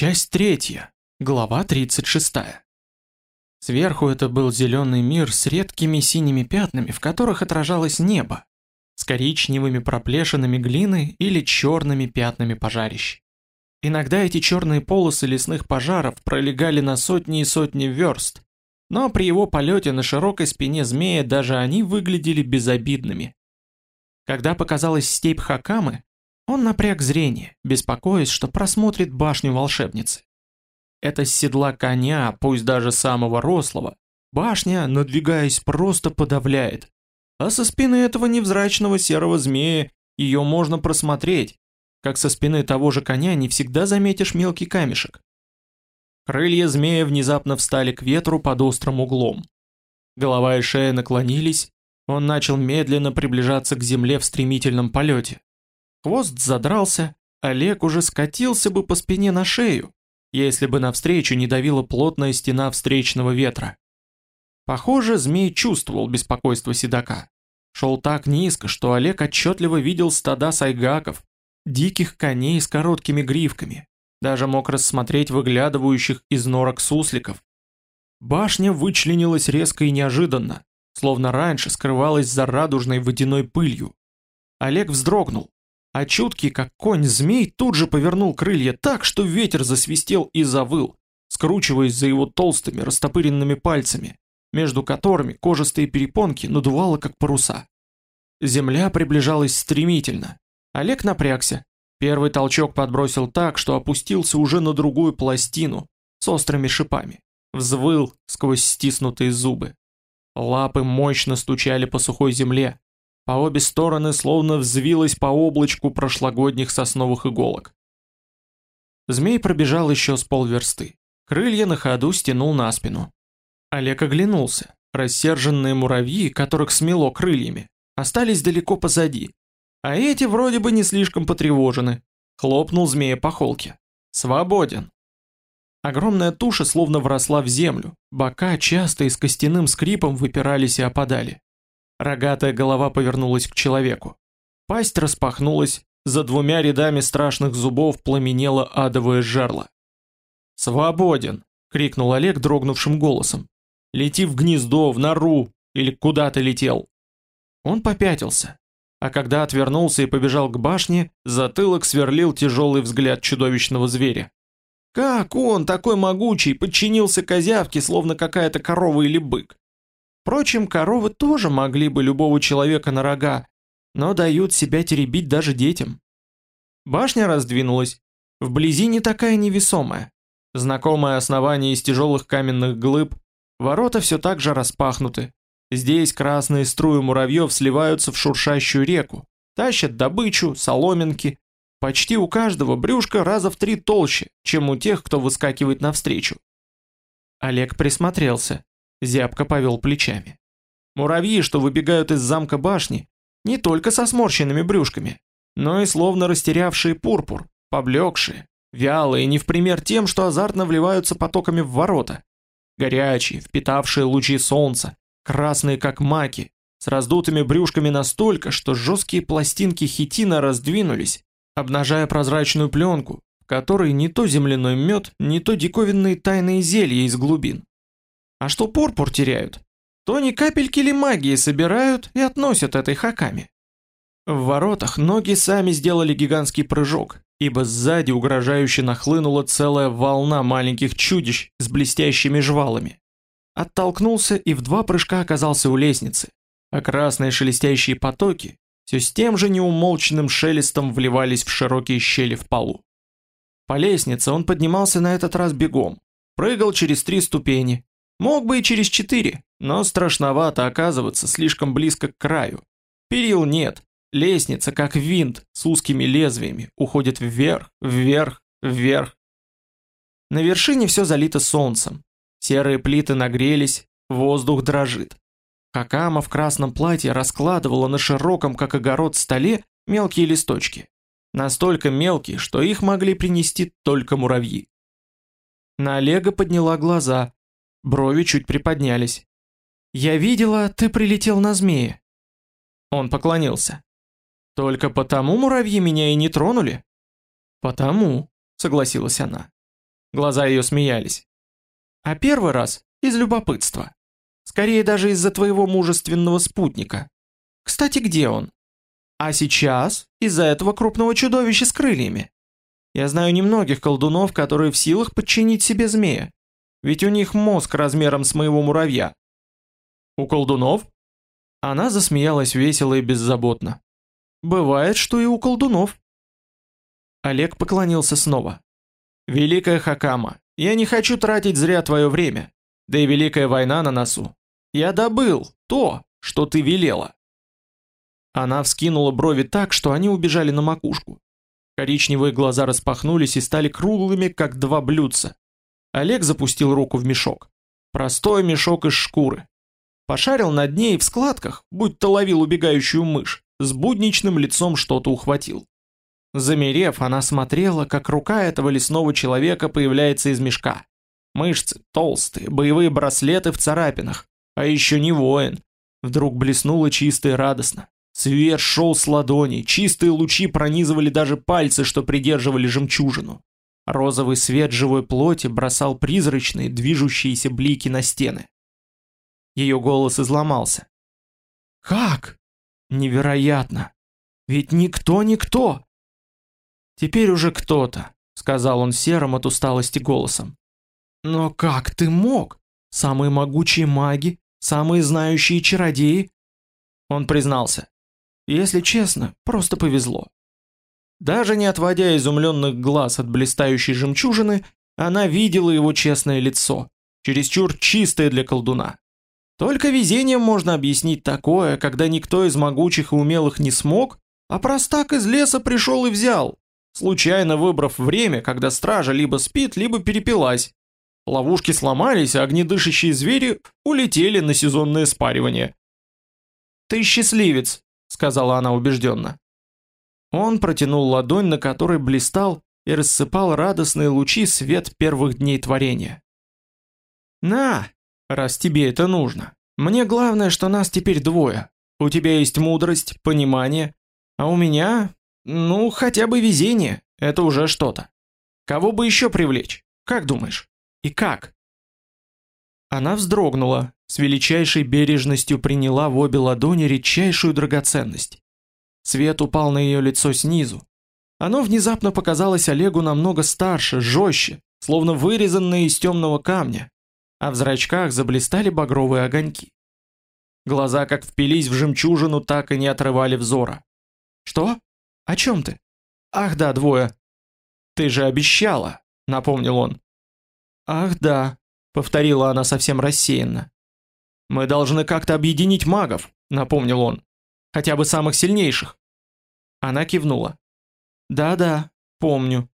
Часть третья. Глава 36. Сверху это был зеленый мир с редкими синими пятнами, в которых отражалось небо, с коричневыми проплешинами глины или черными пятнами пожарищ. Иногда эти черные полосы лесных пожаров пролегали на сотни и сотни верст, но при его полете на широкой спине змея даже они выглядели безобидными. Когда показалась степь Хакамы, он напряг зрение, беспокоясь, что просмотрит башню волшебницы. Это с седла коня, пусть даже самого рослого, башня, надвигаясь, просто подавляет. А со спины этого невзрачного серого змея ее можно просмотреть, как со спины того же коня не всегда заметишь мелкий камешек. Крылья змея внезапно встали к ветру под острым углом. Голова и шея наклонились, он начал медленно приближаться к земле в стремительном полете. Хвост задрался, Олег уже скатился бы по спине на шею, если бы навстречу не давила плотная стена встречного ветра. Похоже, змей чувствовал беспокойство седока. Шел так низко, что Олег отчетливо видел стада сайгаков, диких коней с короткими гривками, даже мог рассмотреть выглядывающих из норок сусликов. Башня вычленилась резко и неожиданно, словно раньше скрывалась за радужной водяной пылью. Олег вздрогнул, а чуткий, как конь змей, тут же повернул крылья так, что ветер засвистел и завыл, скручиваясь за его толстыми растопыренными пальцами, между которыми кожистые перепонки надувало как паруса. Земля приближалась стремительно. Олег напрягся. Первый толчок подбросил так, что опустился уже на другую пластину с острыми шипами. Взвыл сквозь стиснутые зубы. Лапы мощно стучали по сухой земле, по обе стороны словно взвилась по облачку прошлогодних сосновых иголок. Змей пробежал еще с полверсты. Крылья на ходу стянул на спину. Олег оглянулся. Рассерженные муравьи, которых смело крыльями, остались далеко позади. А эти вроде бы не слишком потревожены. Хлопнул змея по холке. Свободен. Огромная туша словно вросла в землю. Бока часто и с костяным скрипом выпирались и опадали. Рогатая голова повернулась к человеку. Пасть распахнулась, за двумя рядами страшных зубов пламенело адовое жерло. «Свободен!» — крикнул Олег дрогнувшим голосом. «Лети в гнездо, в нору! Или куда ты летел?» Он попятился, а когда отвернулся и побежал к башне, затылок сверлил тяжелый взгляд чудовищного зверя. Как он, такой могучий, подчинился козявке, словно какая-то корова или бык? Впрочем, коровы тоже могли бы любого человека на рога, но дают себя теребить даже детям. Башня раздвинулась. Вблизи не такая невесомая. Знакомое основание из тяжелых каменных глыб, ворота все так же распахнуты. Здесь красные струи муравьев сливаются в шуршащую реку, тащат добычу, соломинки. Почти у каждого брюшко раза в три толще, чем у тех, кто выскакивает навстречу. Олег присмотрелся. Зябко повел плечами. Муравьи, что выбегают из замка башни, не только со сморщенными брюшками, но и словно растерявшие пурпур, поблекшие, вялые, не в пример тем, что азартно вливаются потоками в ворота. Горячие, впитавшие лучи солнца, красные как маки, с раздутыми брюшками настолько, что жесткие пластинки хитина раздвинулись, обнажая прозрачную пленку, в которой не то земляной мед, не то диковинные тайные зелья из глубин. А что пурпур теряют, то ни капельки ли магии собирают и относят этой хаками. В воротах ноги сами сделали гигантский прыжок, ибо сзади угрожающе нахлынула целая волна маленьких чудищ с блестящими жвалами. Оттолкнулся и в два прыжка оказался у лестницы, а красные шелестящие потоки все с тем же неумолчным шелестом вливались в широкие щели в полу. По лестнице он поднимался на этот раз бегом, прыгал через три ступени, Мог бы и через четыре, но страшновато оказываться слишком близко к краю. Перил нет, лестница, как винт, с узкими лезвиями, уходит вверх, вверх, вверх. На вершине все залито солнцем. Серые плиты нагрелись, воздух дрожит. Хакама в красном платье раскладывала на широком, как огород, столе мелкие листочки. Настолько мелкие, что их могли принести только муравьи. На Олега подняла глаза, Брови чуть приподнялись. «Я видела, ты прилетел на змея». Он поклонился. «Только потому муравьи меня и не тронули?» «Потому», — согласилась она. Глаза ее смеялись. А первый раз из любопытства. Скорее даже из-за твоего мужественного спутника. Кстати, где он? А сейчас из-за этого крупного чудовища с крыльями. Я знаю немногих колдунов, которые в силах подчинить себе змея. Ведь у них мозг размером с моего муравья. У колдунов? Она засмеялась весело и беззаботно. Бывает, что и у колдунов. Олег поклонился снова. Великая Хакама, я не хочу тратить зря твое время. Да и великая война на носу. Я добыл то, что ты велела. Она вскинула брови так, что они убежали на макушку. Коричневые глаза распахнулись и стали круглыми, как два блюдца. Олег запустил руку в мешок. Простой мешок из шкуры. Пошарил над ней в складках, будто ловил убегающую мышь, с будничным лицом что-то ухватил. Замерев, она смотрела, как рука этого лесного человека появляется из мешка. Мышцы толстые, боевые браслеты в царапинах. А еще не воин. Вдруг блеснуло чисто и радостно. Свет шел с ладони, чистые лучи пронизывали даже пальцы, что придерживали жемчужину. Розовый свет живой плоти бросал призрачные, движущиеся блики на стены. Ее голос изломался. «Как? Невероятно! Ведь никто-никто!» «Теперь уже кто-то», — сказал он серым от усталости голосом. «Но как ты мог? Самые могучие маги, самые знающие чародеи?» Он признался. «Если честно, просто повезло». Даже не отводя изумленных глаз от блистающей жемчужины, она видела его честное лицо, чересчур чистое для колдуна. Только везением можно объяснить такое, когда никто из могучих и умелых не смог, а простак из леса пришел и взял, случайно выбрав время, когда стража либо спит, либо перепилась. Ловушки сломались, а огнедышащие звери улетели на сезонное спаривание. «Ты счастливец», — сказала она убежденно. Он протянул ладонь, на которой блистал и рассыпал радостные лучи свет первых дней творения. «На, раз тебе это нужно. Мне главное, что нас теперь двое. У тебя есть мудрость, понимание, а у меня, ну, хотя бы везение. Это уже что-то. Кого бы еще привлечь? Как думаешь?» И как? Она вздрогнула, с величайшей бережностью приняла в обе ладони редчайшую драгоценность. Свет упал на ее лицо снизу. Оно внезапно показалось Олегу намного старше, жестче, словно вырезанное из темного камня, а в зрачках заблистали багровые огоньки. Глаза как впились в жемчужину, так и не отрывали взора. «Что? О чем ты?» «Ах да, двое». «Ты же обещала», — напомнил он. «Ах да», — повторила она совсем рассеянно. «Мы должны как-то объединить магов», — напомнил он. «Хотя бы самых сильнейших». Она кивнула. «Да-да, помню.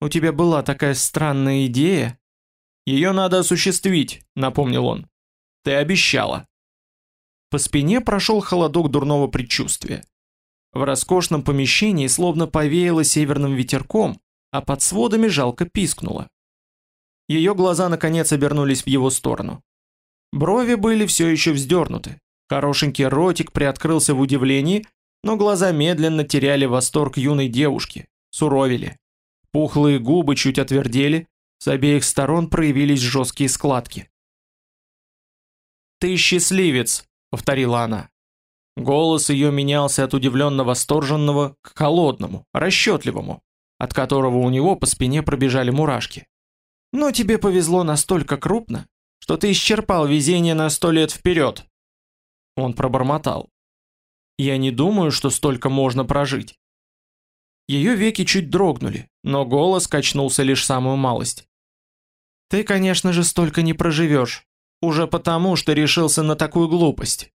У тебя была такая странная идея». «Ее надо осуществить», — напомнил он. «Ты обещала». По спине прошел холодок дурного предчувствия. В роскошном помещении словно повеяло северным ветерком, а под сводами жалко пискнуло. Ее глаза наконец обернулись в его сторону. Брови были все еще вздернуты. Хорошенький ротик приоткрылся в удивлении, но глаза медленно теряли восторг юной девушки, суровили. Пухлые губы чуть отвердели, с обеих сторон проявились жесткие складки. «Ты счастливец», — повторила она. Голос ее менялся от удивленно восторженного к холодному, расчетливому, от которого у него по спине пробежали мурашки. Но тебе повезло настолько крупно, что ты исчерпал везение на сто лет вперед. Он пробормотал. Я не думаю, что столько можно прожить. Ее веки чуть дрогнули, но голос качнулся лишь самую малость. Ты, конечно же, столько не проживешь, уже потому, что решился на такую глупость.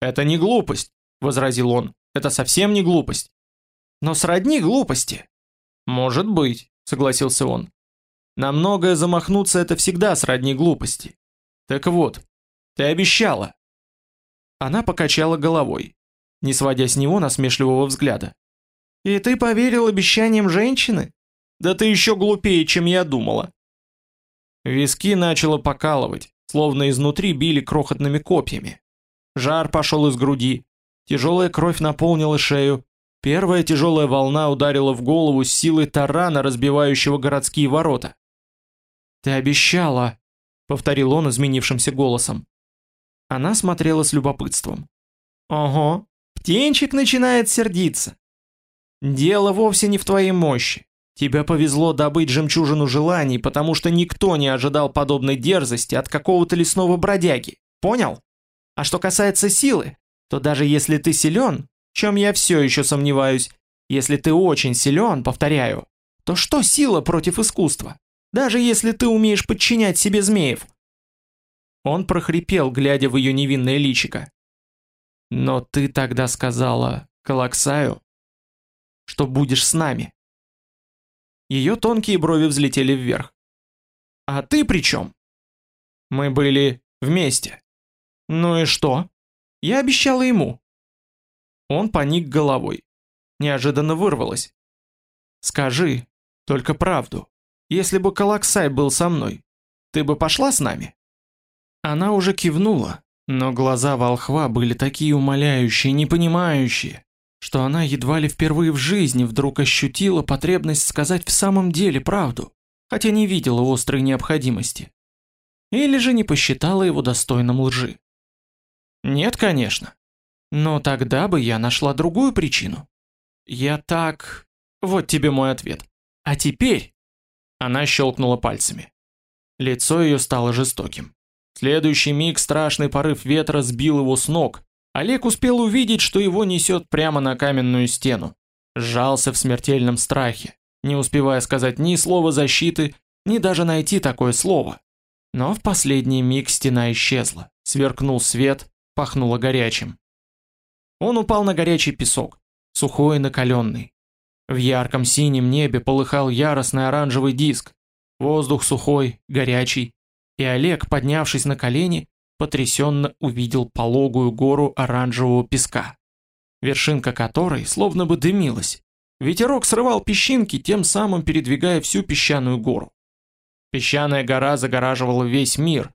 Это не глупость, возразил он. Это совсем не глупость. Но сродни глупости. Может быть, согласился он. На многое замахнуться это всегда сродни глупости. Так вот, ты обещала. Она покачала головой, не сводя с него насмешливого взгляда. И ты поверил обещаниям женщины? Да ты еще глупее, чем я думала. Виски начало покалывать, словно изнутри били крохотными копьями. Жар пошел из груди, тяжелая кровь наполнила шею, первая тяжелая волна ударила в голову с силой тарана, разбивающего городские ворота. «Ты обещала», — повторил он изменившимся голосом. Она смотрела с любопытством. «Ого, птенчик начинает сердиться. Дело вовсе не в твоей мощи. Тебе повезло добыть жемчужину желаний, потому что никто не ожидал подобной дерзости от какого-то лесного бродяги. Понял? А что касается силы, то даже если ты силен, в чем я все еще сомневаюсь, если ты очень силен, повторяю, то что сила против искусства? Даже если ты умеешь подчинять себе змеев. Он прохрипел, глядя в ее невинное личико. Но ты тогда сказала Калаксаю, что будешь с нами. Ее тонкие брови взлетели вверх. А ты при чем? Мы были вместе. Ну и что? Я обещала ему. Он поник головой. Неожиданно вырвалось. Скажи, только правду. Если бы Калаксай был со мной, ты бы пошла с нами? Она уже кивнула, но глаза волхва были такие умоляющие, непонимающие, что она едва ли впервые в жизни вдруг ощутила потребность сказать в самом деле правду, хотя не видела острой необходимости. Или же не посчитала его достойным лжи. Нет, конечно. Но тогда бы я нашла другую причину. Я так... Вот тебе мой ответ. А теперь... Она щелкнула пальцами. Лицо ее стало жестоким. Следующий миг страшный порыв ветра сбил его с ног, Олег успел увидеть, что его несет прямо на каменную стену. Сжался в смертельном страхе, не успевая сказать ни слова защиты, ни даже найти такое слово. Но в последний миг стена исчезла, сверкнул свет, пахнуло горячим. Он упал на горячий песок, сухой и накаленный. В ярком синем небе полыхал яростный оранжевый диск, воздух сухой, горячий, и Олег, поднявшись на колени, потрясенно увидел пологую гору оранжевого песка, вершинка которой словно бы дымилась. Ветерок срывал песчинки, тем самым передвигая всю песчаную гору. Песчаная гора загораживала весь мир,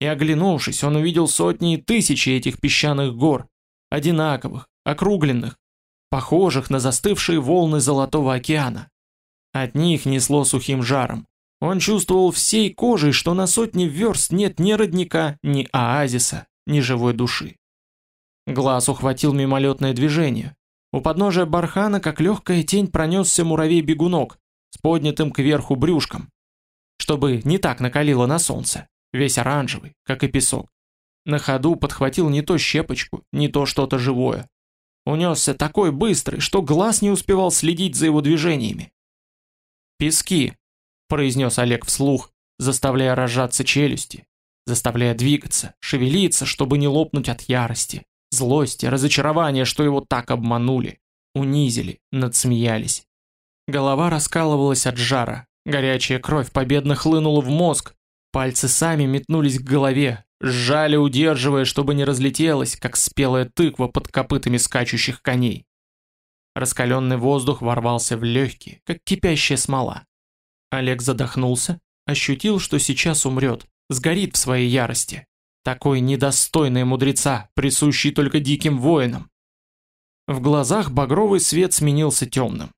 и оглянувшись, он увидел сотни и тысячи этих песчаных гор, одинаковых, округленных, похожих на застывшие волны Золотого океана. От них несло сухим жаром, он чувствовал всей кожей, что на сотни верст нет ни родника, ни оазиса, ни живой души. Глаз ухватил мимолетное движение. У подножия бархана, как легкая тень, пронесся муравей-бегунок с поднятым кверху брюшком, чтобы не так накалило на солнце, весь оранжевый, как и песок. На ходу подхватил не то щепочку, не то что-то живое. Унесся такой быстрый, что глаз не успевал следить за его движениями. Пески, произнес Олег вслух, заставляя разжаться челюсти, заставляя двигаться, шевелиться, чтобы не лопнуть от ярости, злости, разочарования, что его так обманули, унизили, надсмеялись. Голова раскалывалась от жара, горячая кровь победно хлынула в мозг, пальцы сами метнулись к голове, сжали, удерживая, чтобы не разлетелось, как спелая тыква под копытами скачущих коней. Раскаленный воздух ворвался в легкие, как кипящая смола. Олег задохнулся, ощутил, что сейчас умрет, сгорит в своей ярости. Такой недостойный мудреца, присущий только диким воинам. В глазах багровый свет сменился темным.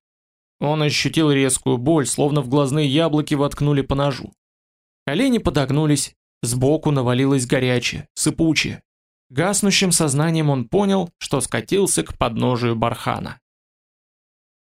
Он ощутил резкую боль, словно в глазные яблоки воткнули по ножу. Колени подогнулись, сбоку навалилось горячее, сыпучее. Гаснущим сознанием он понял, что скатился к подножию бархана.